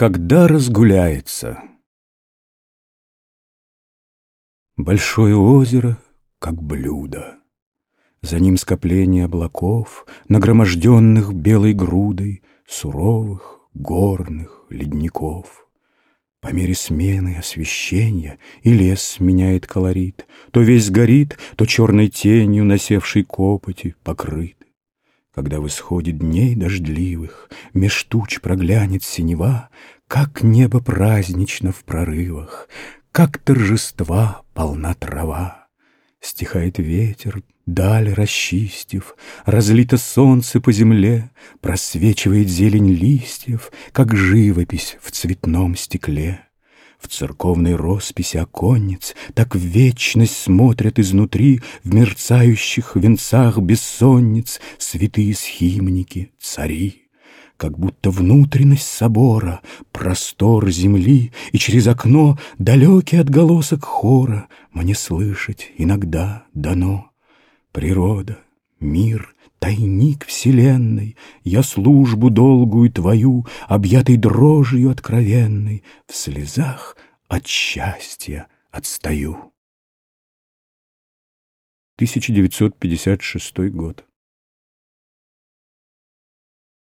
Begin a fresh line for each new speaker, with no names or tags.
Когда разгуляется Большое озеро, как блюдо. За ним скопление облаков, Нагроможденных белой грудой Суровых горных ледников. По мере смены освещения И лес меняет колорит, То весь горит, то черной тенью Насевшей копоти покрыт. Когда в исходе дней дождливых Меж туч проглянет синева, Как небо празднично в прорывах, Как торжества полна трава. Стихает ветер, даль расчистив, Разлито солнце по земле, Просвечивает зелень листьев, Как живопись в цветном стекле. В церковной росписи оконниц Так в вечность смотрят изнутри В мерцающих венцах бессонниц Святые схимники, цари. Как будто внутренность собора, Простор земли, и через окно Далекий отголосок хора Мне слышать иногда дано. Природа, мир, тайник вселенной, Я службу долгую твою, Объятый дрожью откровенной, В слезах от счастья отстаю. 1956 год.